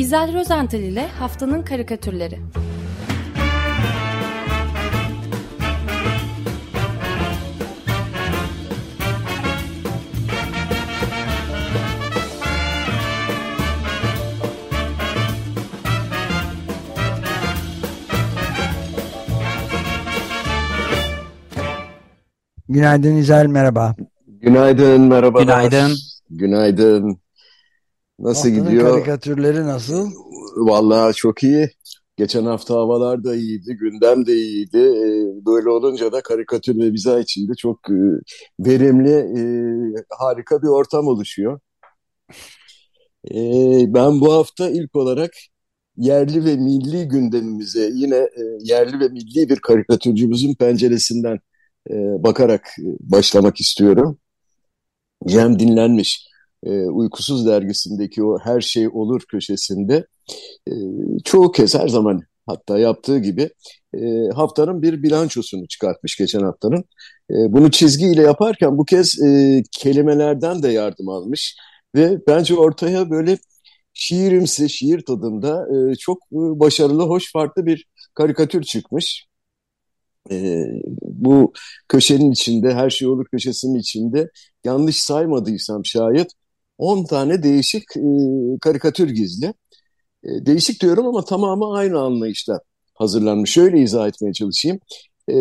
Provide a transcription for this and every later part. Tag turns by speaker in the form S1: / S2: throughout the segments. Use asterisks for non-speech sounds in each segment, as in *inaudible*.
S1: İzel Rozental ile Haftanın Karikatürleri
S2: Günaydın İzel, merhaba.
S3: Günaydın, merhaba.
S4: Günaydın.
S3: Günaydın. Nasıl
S2: Haftanın
S3: gidiyor?
S2: karikatürleri nasıl?
S3: Vallahi çok iyi. Geçen hafta havalar da iyiydi, gündem de iyiydi. Ee, Böyle olunca da karikatür ve biza içinde çok e, verimli, e, harika bir ortam oluşuyor. Ee, Ben bu hafta ilk olarak yerli ve milli gündemimize yine e, yerli ve milli bir karikatürcümüzün penceresinden bakarak başlamak istiyorum. Cem Dinlenmiş, e, Uykusuz dergisindeki o Her Şey Olur köşesinde e, çoğu kez her zaman hatta yaptığı gibi e, haftanın bir bilançosunu çıkartmış geçen haftanın. E, bunu çizgiyle yaparken bu kez e, kelimelerden de yardım almış ve bence ortaya böyle şiirimsi, şiir tadında e, çok e, başarılı, hoş, farklı bir karikatür çıkmış. E, bu köşenin içinde, her şey olur köşesinin içinde yanlış saymadıysam şayet 10 tane değişik e, karikatür gizli. E, değişik diyorum ama tamamı aynı anlayışta hazırlanmış. Şöyle izah etmeye çalışayım. E,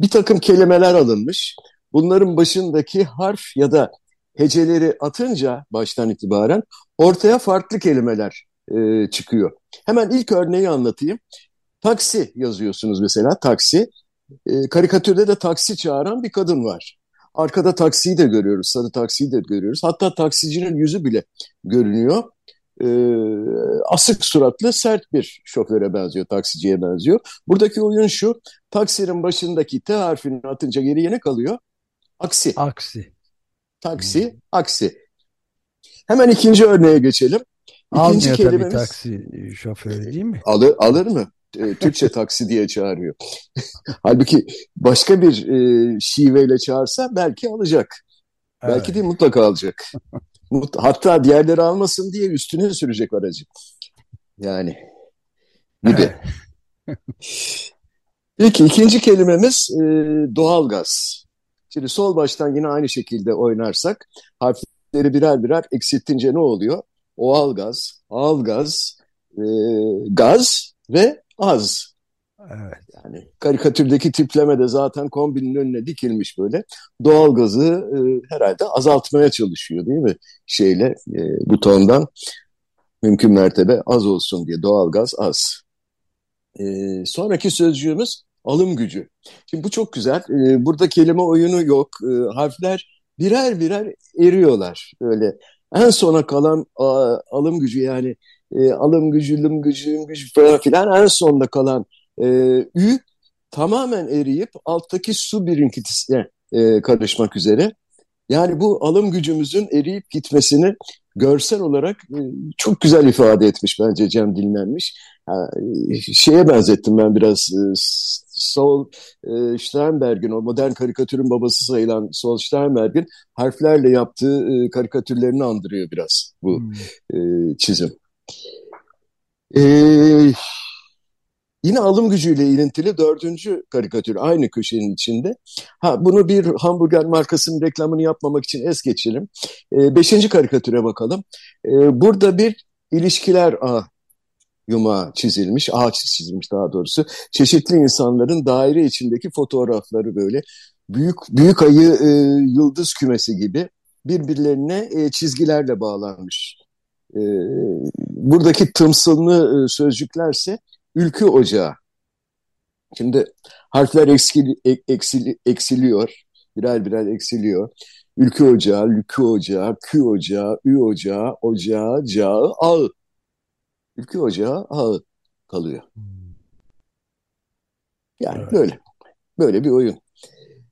S3: bir takım kelimeler alınmış. Bunların başındaki harf ya da heceleri atınca baştan itibaren ortaya farklı kelimeler e, çıkıyor. Hemen ilk örneği anlatayım. Taksi yazıyorsunuz mesela taksi. E, karikatürde de taksi çağıran bir kadın var. Arkada taksiyi de görüyoruz, sarı taksiyi de görüyoruz. Hatta taksicinin yüzü bile görünüyor. E, asık suratlı, sert bir şoföre benziyor, taksiciye benziyor. Buradaki oyun şu, taksinin başındaki T harfini atınca geriye ne kalıyor? Aksi.
S2: Aksi.
S3: Taksi, aksi. Hemen ikinci örneğe geçelim. İkinci
S2: Almıyor tabii
S3: kelimemiz
S2: taksi şoförü değil mi?
S3: alır, alır mı? E, Türkçe taksi diye çağırıyor. *laughs* Halbuki başka bir e, şiveyle çağırsa belki alacak. Belki
S2: Evet.
S3: değil mutlaka alacak. Mut- Hatta diğerleri almasın diye üstüne sürecek aracı. Yani gibi. *laughs* Peki ikinci kelimemiz e, doğalgaz. Şimdi sol baştan yine aynı şekilde oynarsak harfleri birer birer eksiltince ne oluyor? Oğalgaz, ağalgaz, e, gaz ve az.
S2: Evet.
S3: Yani karikatürdeki tipleme de zaten kombinin önüne dikilmiş böyle. Doğalgazı e, herhalde azaltmaya çalışıyor değil mi? Şeyle e, butondan mümkün mertebe az olsun diye doğalgaz az. E, sonraki sözcüğümüz alım gücü. Şimdi bu çok güzel. E, burada kelime oyunu yok. E, harfler birer birer eriyorlar. Öyle en sona kalan a, alım gücü yani e, alım gücü, lım gücü, lım gücü falan filan en sonda kalan e, ü tamamen eriyip alttaki su birikintisine e, karışmak üzere. Yani bu alım gücümüzün eriyip gitmesini görsel olarak e, çok güzel ifade etmiş bence Cem Dinlenmiş. Ha, e, şeye benzettim ben biraz e, Sol e, Sternberg'in o modern karikatürün babası sayılan Sol Sternberg'in harflerle yaptığı e, karikatürlerini andırıyor biraz bu
S2: Hmm.
S3: e, çizim. E, Yine alım gücüyle ilintili dördüncü karikatür aynı köşenin içinde. Ha bunu bir hamburger markasının reklamını yapmamak için es geçelim. E, beşinci karikatüre bakalım. E, burada bir ilişkiler ağı yumağı çizilmiş, ağaç çizilmiş daha doğrusu. Çeşitli insanların daire içindeki fotoğrafları böyle büyük büyük ayı e, yıldız kümesi gibi birbirlerine e, çizgilerle bağlanmış. E, buradaki tımsıllı e, sözcüklerse ülkü ocağı. Şimdi harfler eksil, ek- eksili- eksiliyor, birer birer eksiliyor. Ülkü ocağı, lükü ocağı, kü ocağı, ü ocağı, ocağı, cağı, ağı. Ülkü ocağı, ağı kalıyor. Yani
S2: Evet.
S3: böyle, böyle bir oyun.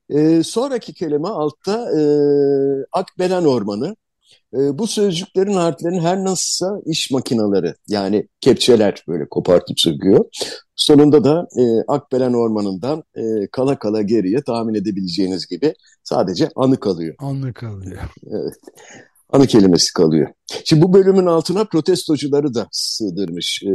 S3: Ee, sonraki kelime altta e, Akbelen Ormanı. E, bu sözcüklerin harflerin her nasılsa iş makineleri yani kepçeler böyle kopartıp söküyor. Sonunda da e, Akbelen Ormanı'ndan e, kala kala geriye tahmin edebileceğiniz gibi sadece anı kalıyor.
S2: Anlık kalıyor.
S3: Evet. Anı kelimesi kalıyor. Şimdi bu bölümün altına protestocuları da sığdırmış, e,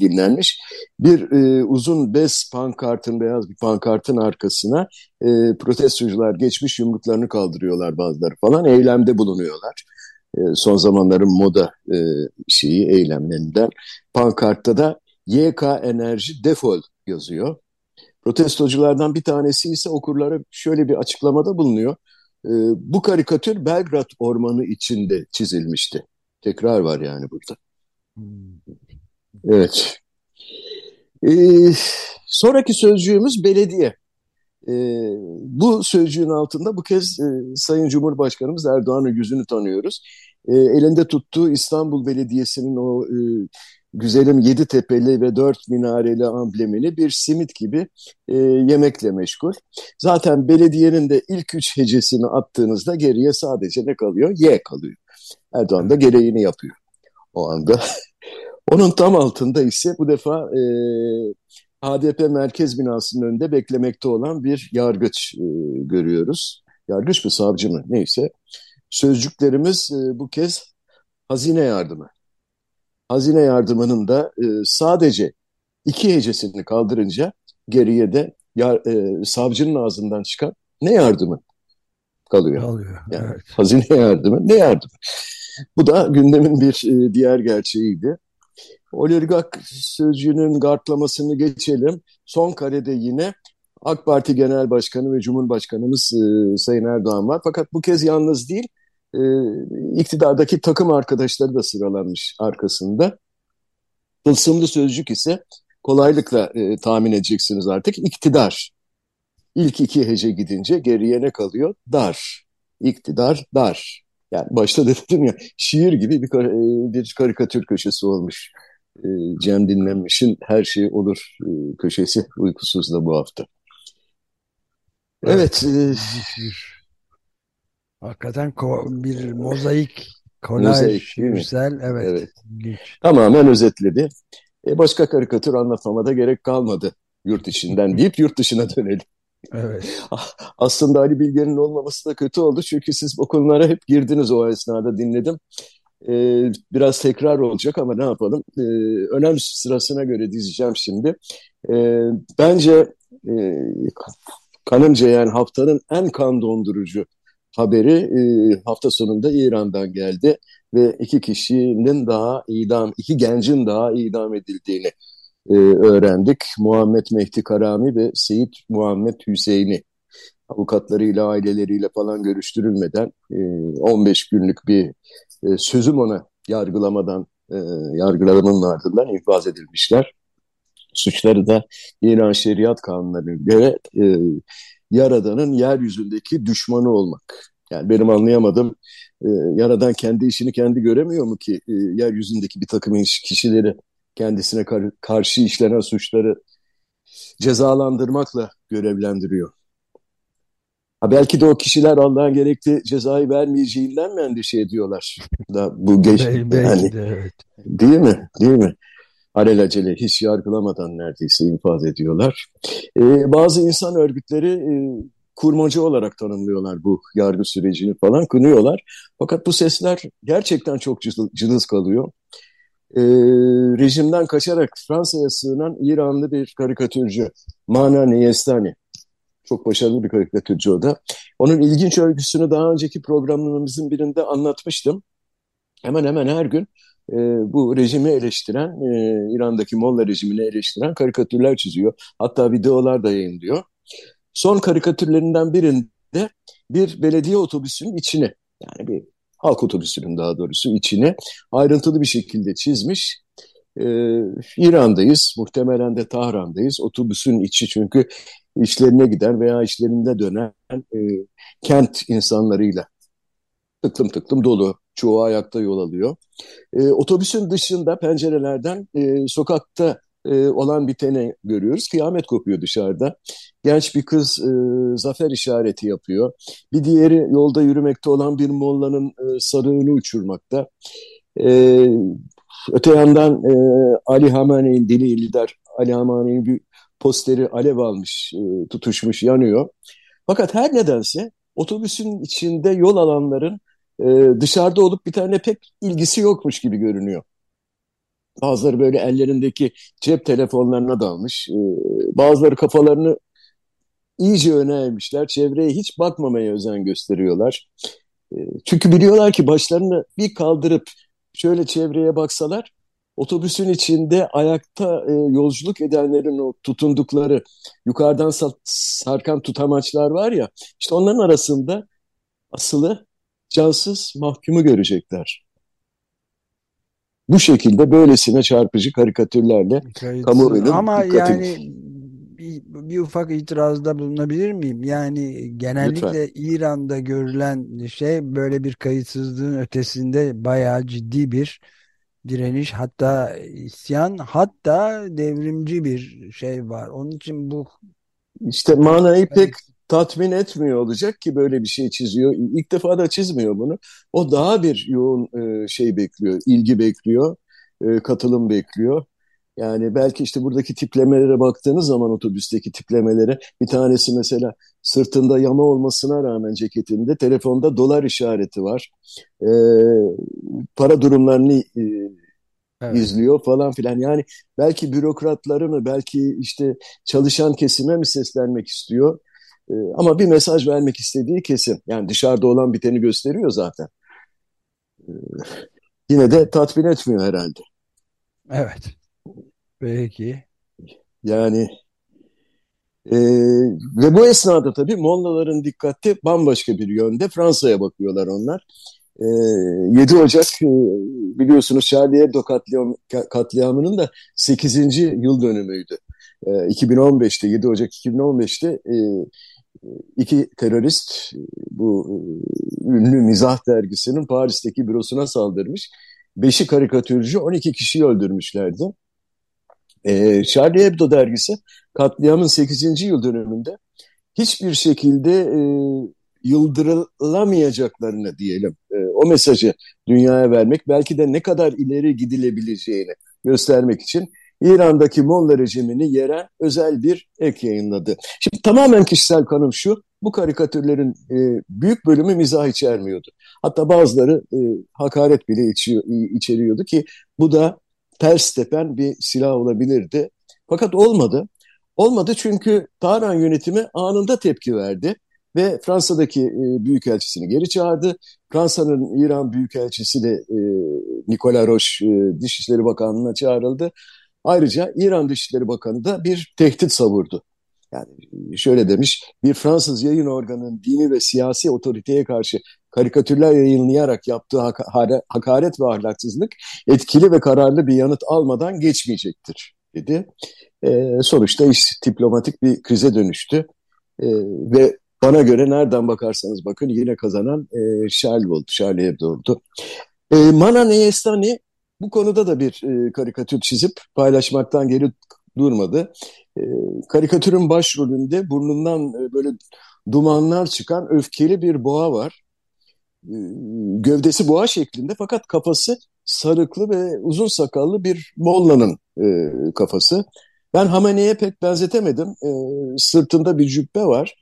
S3: dinlenmiş. Bir e, uzun bez pankartın, beyaz bir pankartın arkasına e, protestocular geçmiş yumruklarını kaldırıyorlar bazıları falan, eylemde bulunuyorlar. E, son zamanların moda e, şeyi, eylemlerinden. Pankartta da YK Enerji defol yazıyor. Protestoculardan bir tanesi ise okurlara şöyle bir açıklamada bulunuyor. E, bu karikatür Belgrad Ormanı içinde çizilmişti. Tekrar var yani burada. Evet. E, sonraki sözcüğümüz belediye. E, bu sözcüğün altında bu kez e, Sayın Cumhurbaşkanımız Erdoğan'ın yüzünü tanıyoruz. E, elinde tuttuğu İstanbul Belediyesi'nin o e, güzelim yedi tepeli ve dört minareli amblemini bir simit gibi e, yemekle meşgul. Zaten belediyenin de ilk üç hecesini attığınızda geriye sadece ne kalıyor? Y kalıyor. Erdoğan da gereğini yapıyor o anda. *laughs* Onun tam altında ise bu defa e, HDP merkez binasının önünde beklemekte olan bir yargıç e, görüyoruz. Yargıç mı savcı mı neyse. Sözcüklerimiz e, bu kez hazine yardımı hazine yardımının da e, sadece iki hecesini kaldırınca geriye de ya, e, savcının ağzından çıkan ne yardımı kalıyor. kalıyor yani evet. Hazine yardımı ne yardım? Bu da gündemin bir e, diğer gerçeğiydi. Oligark sözcüğünün gartlamasını geçelim. Son karede yine AK Parti Genel Başkanı ve Cumhurbaşkanımız e, Sayın Erdoğan var. Fakat bu kez yalnız değil, e, iktidardaki takım arkadaşları da sıralanmış arkasında. Tılsımlı sözcük ise kolaylıkla e, tahmin edeceksiniz artık iktidar. İlk iki hece gidince geriye ne kalıyor? Dar. İktidar dar. Yani başta *laughs* dedim ya şiir gibi bir, kar e, bir karikatür köşesi olmuş. E, Cem Dinlenmiş'in Her Şey Olur e, köşesi uykusuz da bu hafta. Evet. evet e,
S2: Hakikaten bir mozaik, kolaj, güzel, evet. evet.
S3: Tamamen özetledi. E başka karikatür anlatmama gerek kalmadı yurt içinden deyip yurt dışına dönelim. Evet. Aslında Ali Bilge'nin olmaması da kötü oldu çünkü siz bu konulara hep girdiniz o esnada dinledim. Ee, biraz tekrar olacak ama ne yapalım? Ee, önem sırasına göre dizeceğim şimdi. Ee, bence e, kanımca yani haftanın en kan dondurucu haberi e, hafta sonunda İran'dan geldi ve iki kişinin daha idam, iki gencin daha idam edildiğini e, öğrendik. Muhammed Mehdi Karami ve Seyit Muhammed Hüseyin'i avukatlarıyla, aileleriyle falan görüştürülmeden e, 15 günlük bir e, sözüm ona yargılamadan, e, yargılamanın ardından infaz edilmişler. Suçları da İran Şeriat Kanunları'na göre e, Yaradan'ın yeryüzündeki düşmanı olmak. Yani benim anlayamadığım e, Yaradan kendi işini kendi göremiyor mu ki e, yeryüzündeki bir takım kişileri kendisine kar karşı işlenen suçları cezalandırmakla görevlendiriyor. Ha belki de o kişiler Allah'ın gerekli cezayı vermeyeceğinden mi endişe ediyorlar? Da bu geç belki yani, de, evet. Değil mi? Değil mi? Alelacele hiç yargılamadan neredeyse infaz ediyorlar. Ee, bazı insan örgütleri e, kurmacı olarak tanımlıyorlar bu yargı sürecini falan kınıyorlar. Fakat bu sesler gerçekten çok cılız kalıyor. Ee, rejimden kaçarak Fransa'ya sığınan İranlı bir karikatürcü Mana Niyestani. Çok başarılı bir karikatürcü o da. Onun ilginç örgüsünü daha önceki programlarımızın birinde anlatmıştım. Hemen hemen her gün e, bu rejimi eleştiren, e, İran'daki Molla rejimini eleştiren karikatürler çiziyor. Hatta videolar da yayınlıyor. Son karikatürlerinden birinde bir belediye otobüsünün içine, yani bir halk otobüsünün daha doğrusu içine ayrıntılı bir şekilde çizmiş. Ee, İran'dayız, muhtemelen de Tahran'dayız. Otobüsün içi çünkü işlerine giden veya işlerinde dönen e, kent insanlarıyla tıklım tıklım dolu. Çoğu ayakta yol alıyor. E, otobüsün dışında pencerelerden e, sokakta e, olan biteni görüyoruz. Kıyamet kopuyor dışarıda. Genç bir kız e, zafer işareti yapıyor. Bir diğeri yolda yürümekte olan bir mollanın e, sarığını uçurmakta. E, öte yandan e, Ali Hamane'nin dini lider Ali Hamane'nin bir posteri alev almış, e, tutuşmuş, yanıyor. Fakat her nedense otobüsün içinde yol alanların e, dışarıda olup bir tane pek ilgisi yokmuş gibi görünüyor. Bazıları böyle ellerindeki cep telefonlarına dalmış. E, bazıları kafalarını iyice öne eğmişler. Çevreye hiç bakmamaya özen gösteriyorlar. E, çünkü biliyorlar ki başlarını bir kaldırıp şöyle çevreye baksalar otobüsün içinde ayakta e, yolculuk edenlerin o tutundukları yukarıdan sarkan tutamaçlar var ya işte onların arasında asılı cansız mahkumu görecekler. Bu şekilde böylesine çarpıcı karikatürlerle kamuoyunun
S2: Ama dikkatini... yani bir, bir ufak itirazda bulunabilir miyim? Yani genellikle Lütfen. İran'da görülen şey böyle bir kayıtsızlığın ötesinde bayağı ciddi bir direniş hatta isyan hatta devrimci bir şey var. Onun için bu
S3: işte manayı pek tatmin etmiyor olacak ki böyle bir şey çiziyor. İlk defa da çizmiyor bunu. O daha bir yoğun e, şey bekliyor, ilgi bekliyor, e, katılım bekliyor. Yani belki işte buradaki tiplemelere baktığınız zaman otobüsteki tiplemelere bir tanesi mesela sırtında yama olmasına rağmen ceketinde telefonda dolar işareti var. E, para durumlarını e, evet. izliyor falan filan. Yani belki bürokratları mı belki işte çalışan kesime mi seslenmek istiyor. E, ama bir mesaj vermek istediği kesin. Yani dışarıda olan biteni gösteriyor zaten. E, yine de tatmin etmiyor herhalde.
S2: Evet. Peki.
S3: Yani e, ve bu esnada tabii Mollaların dikkati bambaşka bir yönde. Fransa'ya bakıyorlar onlar. E, 7 Ocak e, biliyorsunuz Charlie Hebdo katliam, katliamının da 8. yıl dönümüydü. E, 2015'te 7 Ocak 2015'te e, iki terörist bu e, ünlü mizah dergisinin Paris'teki bürosuna saldırmış. Beşi karikatürcü 12 kişiyi öldürmüşlerdi. E, Charlie Hebdo dergisi katliamın 8. yıl dönümünde hiçbir şekilde e, yıldırılamayacaklarını diyelim e, o mesajı dünyaya vermek belki de ne kadar ileri gidilebileceğini göstermek için İran'daki Molla rejimini yere özel bir ek yayınladı. Şimdi tamamen kişisel kanım şu, bu karikatürlerin e, büyük bölümü mizah içermiyordu. Hatta bazıları e, hakaret bile içiyor, içeriyordu ki bu da ters tepen bir silah olabilirdi. Fakat olmadı. Olmadı çünkü Tahran yönetimi anında tepki verdi ve Fransa'daki e, büyükelçisini geri çağırdı. Fransa'nın İran büyükelçisi de e, Nicolas Roche e, Dışişleri Bakanlığı'na çağrıldı. Ayrıca İran Dışişleri Bakanı da bir tehdit savurdu. Yani şöyle demiş, bir Fransız yayın organının dini ve siyasi otoriteye karşı karikatürler yayınlayarak yaptığı hakaret ve ahlaksızlık etkili ve kararlı bir yanıt almadan geçmeyecektir dedi. E, sonuçta iş diplomatik bir krize dönüştü e, ve bana göre nereden bakarsanız bakın yine kazanan e, Charlie oldu, Charlie Hebdo oldu. E, Mana Neyestani bu konuda da bir e, karikatür çizip paylaşmaktan geri durmadı. E, karikatürün başrolünde burnundan e, böyle dumanlar çıkan öfkeli bir boğa var. E, gövdesi boğa şeklinde fakat kafası sarıklı ve uzun sakallı bir mollanın e, kafası. Ben Hamane'ye pek benzetemedim. E, sırtında bir cübbe var.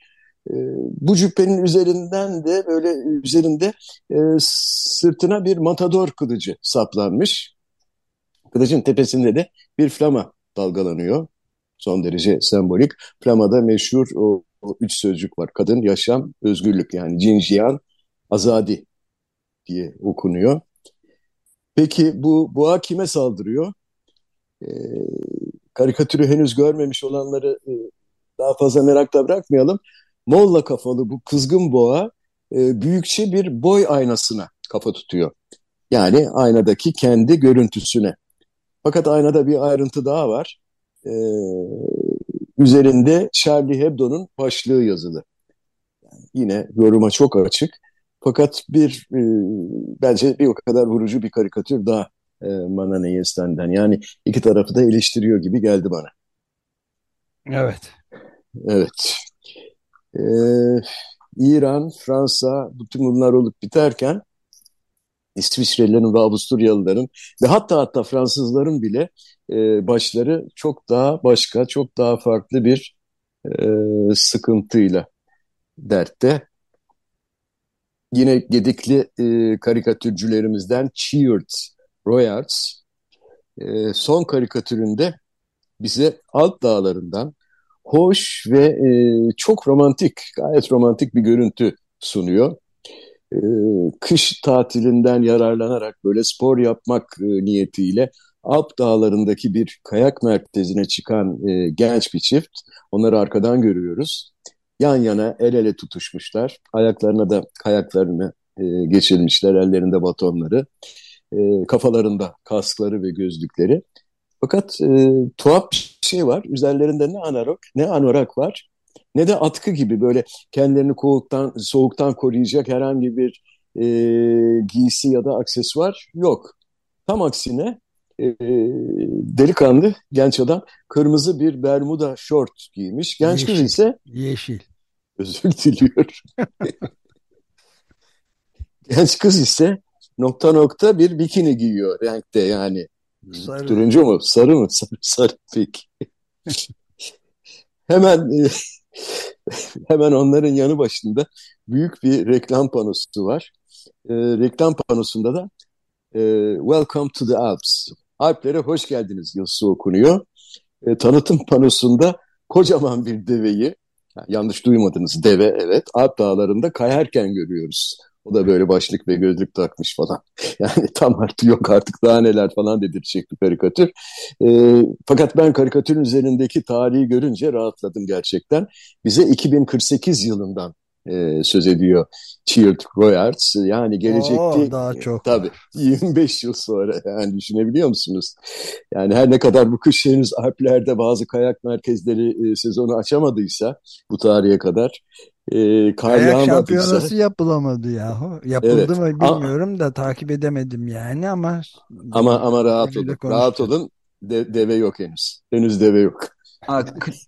S3: E, bu cübbenin üzerinden de böyle üzerinde e, sırtına bir matador kılıcı saplanmış. Kılıcın tepesinde de bir flama dalgalanıyor. Son derece sembolik. Flamada meşhur o, o üç sözcük var. Kadın, yaşam, özgürlük yani cinjiyan, azadi diye okunuyor. Peki bu boğa kime saldırıyor? Ee, karikatürü henüz görmemiş olanları e, daha fazla merakla bırakmayalım. Molla kafalı bu kızgın boğa e, büyükçe bir boy aynasına kafa tutuyor. Yani aynadaki kendi görüntüsüne. Fakat aynada bir ayrıntı daha var. Ee, üzerinde Charlie Hebdo'nun başlığı yazılı. Yani yine yoruma çok açık. Fakat bir e, bence bir o kadar vurucu bir karikatür daha e, Manane Yesten'den. Yani iki tarafı da eleştiriyor gibi geldi bana.
S2: Evet.
S3: Evet. Ee, İran, Fransa, bütün bunlar olup biterken İsviçrelilerin ve Avusturyalıların ve hatta hatta Fransızların bile e, başları çok daha başka, çok daha farklı bir e, sıkıntıyla dertte. yine gedikli e, karikatürcülerimizden Cheered Royards e, son karikatüründe bize Alp Dağları'ndan hoş ve e, çok romantik, gayet romantik bir görüntü sunuyor. E, kış tatilinden yararlanarak böyle spor yapmak e, niyetiyle Alp Dağları'ndaki bir kayak merkezine çıkan e, genç bir çift. Onları arkadan görüyoruz. Yan yana el ele tutuşmuşlar. Ayaklarına da kayaklarını e, geçirmişler, ellerinde batonları. E, kafalarında kaskları ve gözlükleri. Fakat e, tuhaf bir şey var. Üzerlerinde ne anorak ne anorak var ne de atkı gibi böyle kendilerini soğuktan, soğuktan koruyacak herhangi bir e, giysi ya da aksesuar yok. Tam aksine e, delikanlı genç adam kırmızı bir bermuda şort giymiş. Genç yeşil, kız ise
S2: yeşil.
S3: Özür diliyorum. *laughs* genç kız ise nokta nokta bir bikini giyiyor renkte yani. Sarı. Turuncu mu? Sarı mı? *laughs* Sarı, sarı peki. *laughs* hemen e, *laughs* hemen onların yanı başında büyük bir reklam panosu var. E, reklam panosunda da e, Welcome to the Alps. Alplere hoş geldiniz yazısı okunuyor. E, tanıtım panosunda kocaman bir deveyi, yanlış duymadınız deve evet, Alp dağlarında kayarken görüyoruz. O da böyle başlık ve gözlük takmış falan. *laughs* Yani tam artık yok artık daha neler falan dedirtecek bir karikatür. E, fakat ben karikatürün üzerindeki tarihi görünce rahatladım gerçekten. Bize 2048 yılından e, söz ediyor Chilled Royards. Yani gelecekte Oo,
S2: daha çok.
S3: Tabii 25 yıl sonra *laughs* yani düşünebiliyor musunuz? Yani her ne kadar bu kış henüz Alplerde bazı kayak merkezleri e, sezonu açamadıysa bu tarihe kadar
S2: e, kar Kayak şampiyonası yapılamadı yahu. Yapıldı evet. mı bilmiyorum A da takip edemedim yani ama
S3: ama ama rahat olun. Rahat olun. De, deve yok henüz. Henüz deve yok.
S4: Ha,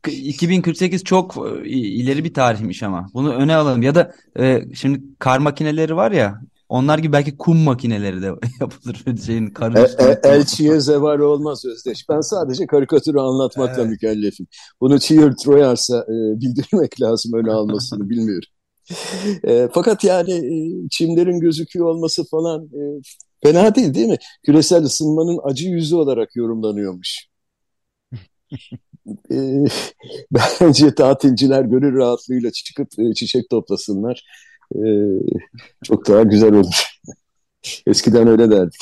S4: 2048 çok e, ileri bir tarihmiş ama. Bunu öne alalım. Ya da e, şimdi kar makineleri var ya onlar gibi belki kum makineleri de *laughs* yapılır. Şeyin karın
S3: e, e, elçiye zeval olmaz Özdeş. Ben sadece karikatürü anlatmakla evet. mükellefim. Bunu Cheer Troyars'a e, bildirmek lazım öne almasını *laughs* bilmiyorum. E, fakat yani e, çimlerin gözüküyor olması falan e, fena değil değil mi? Küresel ısınmanın acı yüzü olarak yorumlanıyormuş. e, *laughs* bence tatilciler gönül rahatlığıyla çıkıp e, çiçek toplasınlar e, çok daha güzel olur. Eskiden öyle derdik.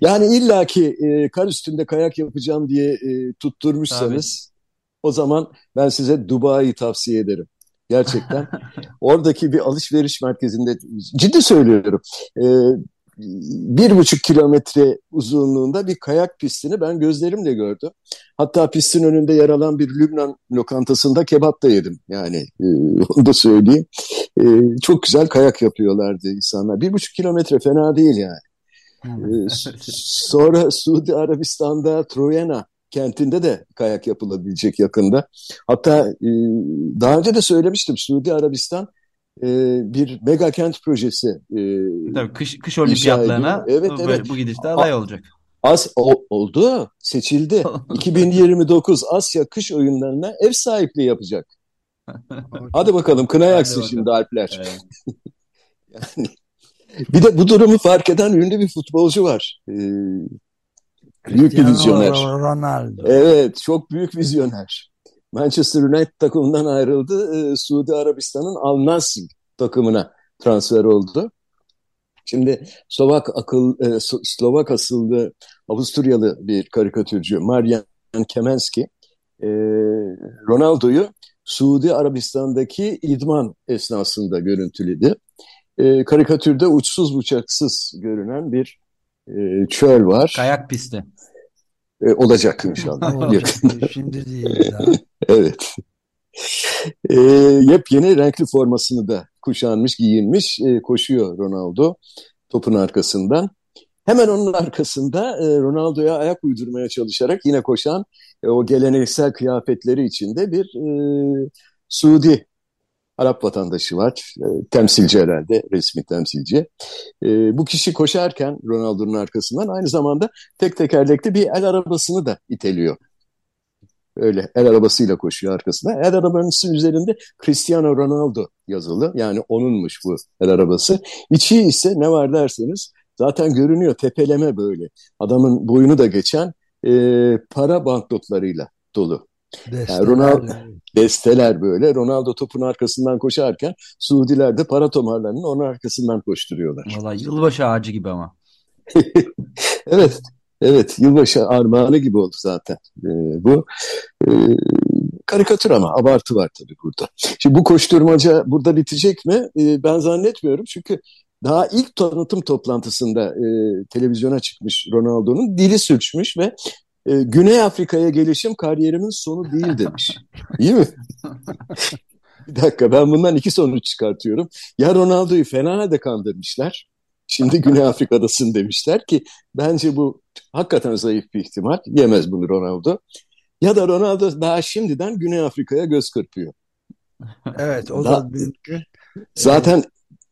S3: Yani illaki e, kar üstünde kayak yapacağım diye e, tutturmuşsanız Tabii. o zaman ben size Dubai'yi tavsiye ederim. Gerçekten. *laughs* Oradaki bir alışveriş merkezinde ciddi söylüyorum. E, bir buçuk kilometre uzunluğunda bir kayak pistini ben gözlerimle gördüm. Hatta pistin önünde yer alan bir Lübnan lokantasında kebap da yedim. Yani e, *laughs* onu da söyleyeyim. E, çok güzel kayak yapıyorlardı insanlar. Bir buçuk kilometre fena değil yani. E, sonra Suudi Arabistan'da Troyena kentinde de kayak yapılabilecek yakında. Hatta e, daha önce de söylemiştim Suudi Arabistan e, bir mega kent projesi. E,
S4: Tabii kış, kış olimpiyatlarına evet, bu, evet. bu gidişte aday olacak.
S3: As o, oldu, seçildi. *laughs* 2029 Asya kış oyunlarına ev sahipliği yapacak. Hadi bakalım kına yaksın şimdi Alpler. Evet. *laughs* yani, bir de bu durumu fark eden ünlü bir futbolcu var. Ee, büyük bir vizyoner.
S2: Ronaldo.
S3: Evet, çok büyük vizyoner. Manchester United takımından ayrıldı. E, Suudi Arabistan'ın Al Nassr takımına transfer oldu. Şimdi Slovak akıl e, Slovak asıllı Avusturyalı bir karikatürcü Marian Kemenski e, Ronaldo'yu Suudi Arabistan'daki idman esnasında görüntüledi. E, karikatürde uçsuz bucaksız görünen bir e, çöl var.
S4: Kayak pisti.
S3: E, olacak inşallah.
S2: Şimdi değil daha. *laughs*
S3: evet. E, yepyeni renkli formasını da kuşanmış, giyinmiş, e, koşuyor Ronaldo topun arkasından. Hemen onun arkasında e, Ronaldo'ya ayak uydurmaya çalışarak yine koşan e, o geleneksel kıyafetleri içinde bir e, Suudi Arap vatandaşı var. E, temsilci herhalde, resmi temsilci. E, bu kişi koşarken Ronaldo'nun arkasından aynı zamanda tek tekerlekli bir el arabasını da iteliyor. Öyle el arabasıyla koşuyor arkasında. El arabasının üzerinde Cristiano Ronaldo yazılı. Yani onunmuş bu el arabası. İçi ise ne var derseniz zaten görünüyor tepeleme böyle. Adamın boyunu da geçen e, para banknotlarıyla dolu. Yani Ronaldo, desteler böyle. Ronaldo topun arkasından koşarken Suudiler de para tomarlarının onun arkasından koşturuyorlar.
S4: Valla yılbaşı ağacı gibi ama. *laughs*
S3: evet. Evet, yılbaşı armağanı gibi oldu zaten e, bu. E, karikatür ama abartı var tabii burada. Şimdi bu koşturmaca burada bitecek mi? E, ben zannetmiyorum çünkü daha ilk tanıtım toplantısında e, televizyona çıkmış Ronaldo'nun dili sürçmüş ve e, Güney Afrika'ya gelişim kariyerimin sonu değil demiş. İyi mi? *laughs* Bir dakika ben bundan iki sonuç çıkartıyorum. Ya Ronaldo'yu fena halde kandırmışlar. Şimdi Güney Afrika'dasın demişler ki bence bu hakikaten zayıf bir ihtimal. Yemez bunu Ronaldo. Ya da Ronaldo daha şimdiden Güney Afrika'ya göz kırpıyor.
S2: Evet o da mümkün.
S3: Zaten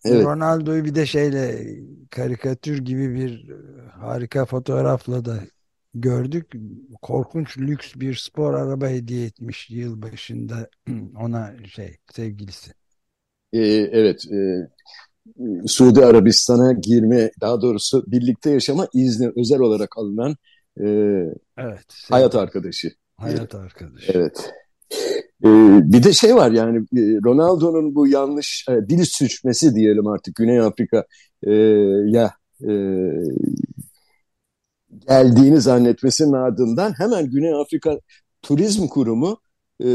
S2: evet. Ronaldo'yu bir de şeyle karikatür gibi bir harika fotoğrafla da gördük. Korkunç lüks bir spor araba hediye etmiş yıl başında *clears throat* ona şey sevgilisi.
S3: Ee, evet. E, Suudi Arabistan'a girme, daha doğrusu birlikte yaşama izni özel olarak alınan e, evet, hayat arkadaşı.
S2: Hayat arkadaşı.
S3: Evet. Ee, bir de şey var yani Ronaldo'nun bu yanlış e, dil suçması diyelim artık Güney Afrika e, ya e, geldiğini zannetmesinin ardından hemen Güney Afrika Turizm Kurumu e,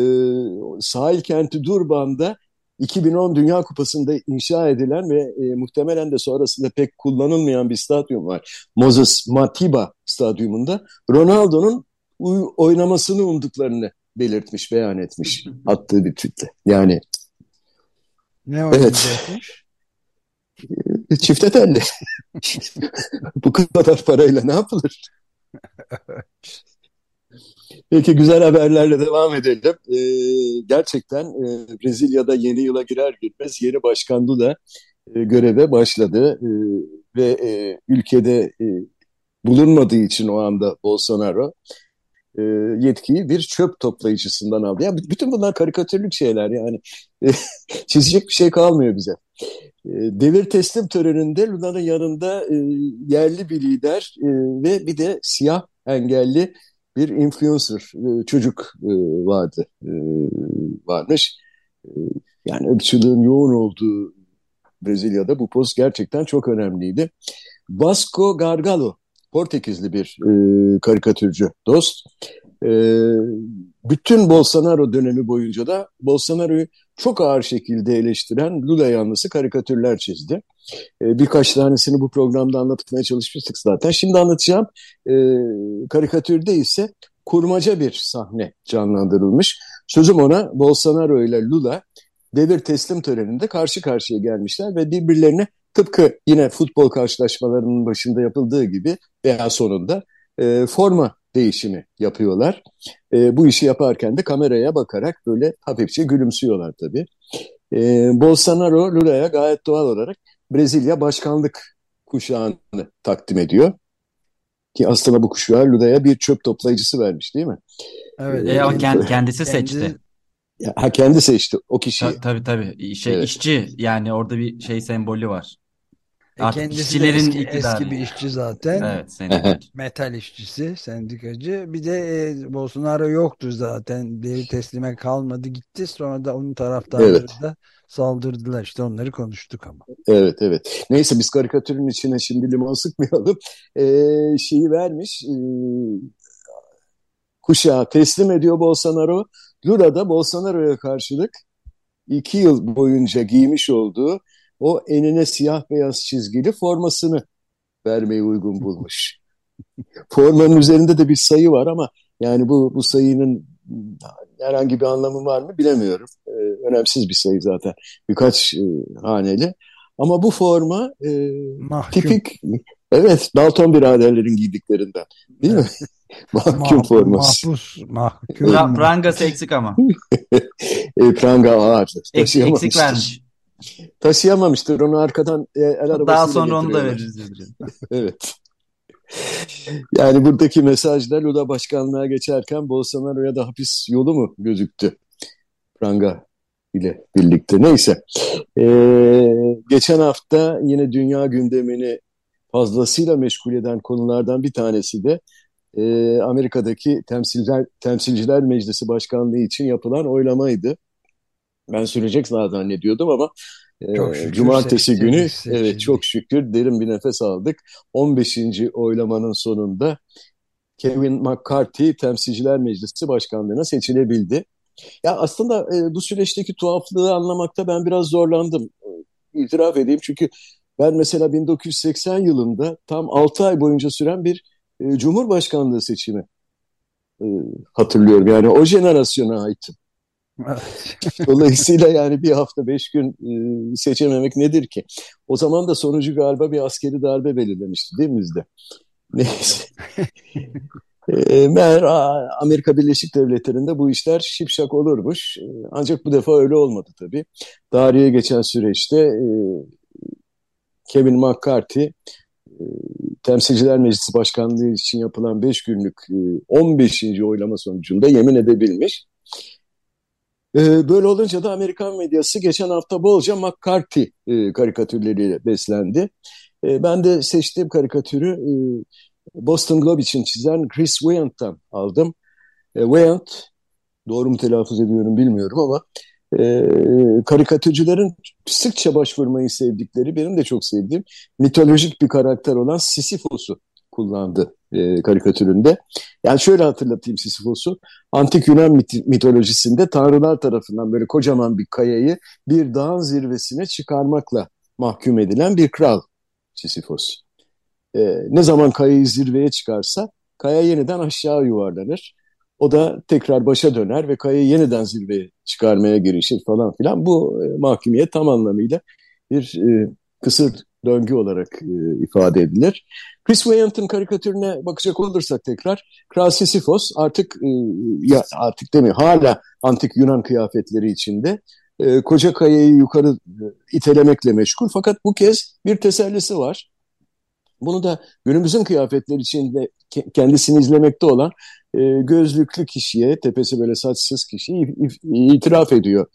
S3: sahil kenti Durban'da 2010 Dünya Kupası'nda inşa edilen ve e, muhtemelen de sonrasında pek kullanılmayan bir stadyum var. Moses Matiba stadyumunda Ronaldo'nun oynamasını umduklarını belirtmiş, beyan etmiş *laughs* attığı bir tweetle. Yani
S2: ne?
S3: Evet. Çifte telli. Bu kadar parayla ne yapılır? Peki güzel haberlerle devam edelim. Ee, gerçekten e, Brezilya'da yeni yıla girer girmez yeni başkan Lula e, göreve başladı e, ve e, ülkede e, bulunmadığı için o anda Bolsonaro e, yetkiyi bir çöp toplayıcısından aldı. Yani bütün bunlar karikatürlük şeyler yani e, *laughs* çizecek bir şey kalmıyor bize. E, devir teslim töreninde Lula'nın yanında e, yerli bir lider e, ve bir de siyah engelli bir influencer e, çocuk e, vardı e, varmış. Yani ırkçılığın yoğun olduğu Brezilya'da bu poz gerçekten çok önemliydi. Vasco Gargalo, Portekizli bir e, karikatürcü dost. E, bütün Bolsonaro dönemi boyunca da Bolsonaro'yu çok ağır şekilde eleştiren Lula yanlısı karikatürler çizdi. E, birkaç tanesini bu programda anlatmaya çalışmıştık zaten. Şimdi anlatacağım e, karikatürde ise kurmaca bir sahne canlandırılmış. Sözüm ona Bolsonaro ile Lula devir teslim töreninde karşı karşıya gelmişler ve birbirlerine tıpkı yine futbol karşılaşmalarının başında yapıldığı gibi veya sonunda e, forma değişimi yapıyorlar. E, bu işi yaparken de kameraya bakarak böyle hafifçe gülümsüyorlar tabii. E, Bolsonaro Lula'ya gayet doğal olarak Brezilya başkanlık kuşağını takdim ediyor. Ki aslında bu kuşağı Lula'ya bir çöp toplayıcısı vermiş değil mi?
S4: Evet. E, ama kend, kendisi seçti.
S3: Ha kendi seçti o kişiyi.
S4: Ta, tabii tabii. Şey evet. işçi yani orada bir şey sembolü var.
S2: E Artık kendisi işçilerin eski, eski bir işçi zaten.
S4: Evet, sendikacı. *laughs*
S2: Metal işçisi, sendikacı. Bir de e, Bolsonaro yoktu zaten. Devir teslime kalmadı gitti. Sonra da onun taraftarları evet. da saldırdılar. İşte onları konuştuk ama.
S3: Evet evet. Neyse biz karikatürün içine şimdi limon sıkmayalım. Ee, *laughs* şeyi vermiş. E, kuşağı teslim ediyor Bolsonaro. Lula da Bolsonaro'ya karşılık iki yıl boyunca giymiş olduğu o enine siyah beyaz çizgili formasını vermeyi uygun bulmuş. *laughs* Formanın üzerinde de bir sayı var ama yani bu, bu sayının herhangi bir anlamı var mı bilemiyorum. Ee, önemsiz bir sayı zaten. Birkaç e, haneli. Ama bu forma e, tipik evet Dalton biraderlerin giydiklerinden değil mi? *laughs* mahkum forması.
S2: Mahpus, mahkum.
S4: Prangası eksik ama. *laughs*
S3: e, pranga ağır.
S4: Eksik vermiş.
S3: Taşıyamamıştır. Onu arkadan e, el arabasıyla
S4: Daha sonra onu da veririz. *laughs*
S3: evet. Yani buradaki mesajlar Lula başkanlığa geçerken Bolsonaro'ya da hapis yolu mu gözüktü? Pranga ile birlikte. Neyse. Ee, geçen hafta yine dünya gündemini fazlasıyla meşgul eden konulardan bir tanesi de e, Amerika'daki Temsilciler, Temsilciler Meclisi Başkanlığı için yapılan oylamaydı. Ben sürecek zannediyordum ama çok şükür Cumartesi günü evet çok şükür derin bir nefes aldık. 15. oylamanın sonunda Kevin McCarthy Temsilciler Meclisi Başkanlığı'na seçilebildi. Ya aslında e, bu süreçteki tuhaflığı anlamakta ben biraz zorlandım. İtiraf edeyim çünkü ben mesela 1980 yılında tam 6 ay boyunca süren bir e, Cumhurbaşkanlığı seçimi e, hatırlıyorum. Yani o jenerasyona aitim. Dolayısıyla yani bir hafta beş gün e, seçememek nedir ki? O zaman da sonucu galiba bir askeri darbe belirlemişti değil mi bizde? Neyse. *laughs* e, meğer Amerika Birleşik Devletleri'nde bu işler şipşak olurmuş. E, ancak bu defa öyle olmadı tabii. Tarihe geçen süreçte e, Kevin McCarthy e, Temsilciler Meclisi Başkanlığı için yapılan 5 günlük 15. E, oylama sonucunda yemin edebilmiş. E, böyle olunca da Amerikan medyası geçen hafta bolca McCarthy e, karikatürleriyle beslendi. E, ben de seçtiğim karikatürü e, Boston Globe için çizen Chris Wyant'tan aldım. E, Wyant, doğru mu telaffuz ediyorum bilmiyorum ama karikatürcülerin sıkça başvurmayı sevdikleri, benim de çok sevdiğim mitolojik bir karakter olan Sisyphos'u kullandı e, karikatüründe. Yani şöyle hatırlatayım Sisyphos'u. Antik Yunan mit mitolojisinde tanrılar tarafından böyle kocaman bir kayayı bir dağın zirvesine çıkarmakla mahkum edilen bir kral Sisyphos. E, ne zaman kayayı zirveye çıkarsa kaya yeniden aşağı yuvarlanır. O da tekrar başa döner ve kayayı yeniden zirveye çıkarmaya girişir falan filan. Bu e, mahkumiyet tam anlamıyla bir e, kısır döngü olarak e, ifade edilir. Chris Wyant'ın karikatürüne bakacak olursak tekrar Kral Sisyphos artık e, ya artık demiyor hala antik Yunan kıyafetleri içinde e, koca kayayı yukarı e, itelemekle meşgul fakat bu kez bir tesellisi var. Bunu da günümüzün kıyafetleri içinde kendisini izlemekte olan e, gözlüklü kişiye, tepesi böyle saçsız kişiye itiraf ediyor.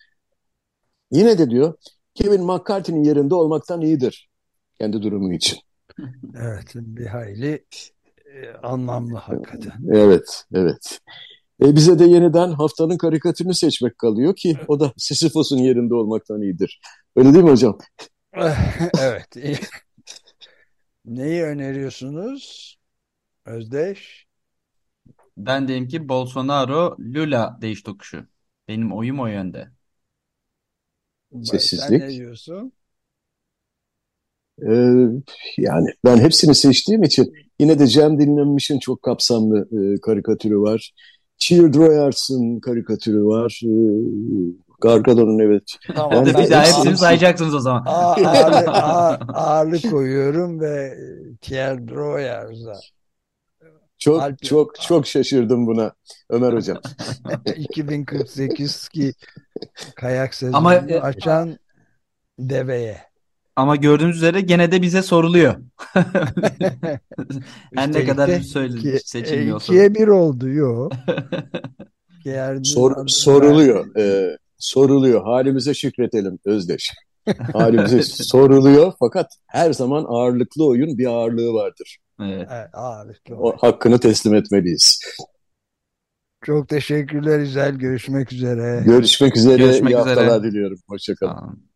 S3: Yine de diyor Kevin McCarthy'nin yerinde olmaktan iyidir kendi durumu için.
S2: Evet, bir hayli e, anlamlı hakikaten.
S3: Evet, evet. E bize de yeniden haftanın karikatürünü seçmek kalıyor ki o da Sisyphos'un yerinde olmaktan iyidir. Öyle değil mi hocam?
S2: evet. Neyi öneriyorsunuz? Özdeş?
S4: Ben deyim ki Bolsonaro Lula değiş tokuşu. Benim oyum o yönde.
S3: Sessizlik.
S2: Sen ne diyorsun?
S3: Ee, yani ben hepsini seçtiğim için yine de Cem Dinlenmiş'in çok kapsamlı e, karikatürü var. Cheer Droyers'ın karikatürü var. E, Gargado'nun evet.
S4: Tamam, yani bir daha hepsini sayacaksınız o zaman.
S2: Ağırlık, *laughs* ağır, ağırlık koyuyorum ve Cheer Droyers'a.
S3: Çok Alp, çok çok şaşırdım buna Ömer hocam. *laughs*
S2: 2048 ki kayak sezonu Ama, e, açan deveye.
S4: Ama gördüğünüz üzere gene de bize soruluyor. *laughs* Her ne kadar söyle, seçilmiyor olsa.
S2: İkiye bir oldu yok. *laughs*
S3: Sor, soruluyor. E, soruluyor. Halimize şükretelim Özdeş. *laughs* Halimize soruluyor fakat her zaman ağırlıklı oyun bir ağırlığı vardır.
S4: Evet. evet
S2: ağırlıklı
S3: o, hakkını teslim etmeliyiz.
S2: Çok teşekkürler İzel. Görüşmek üzere.
S3: Görüşmek üzere. Görüşmek İyi üzere. haftalar diliyorum. Hoşçakalın.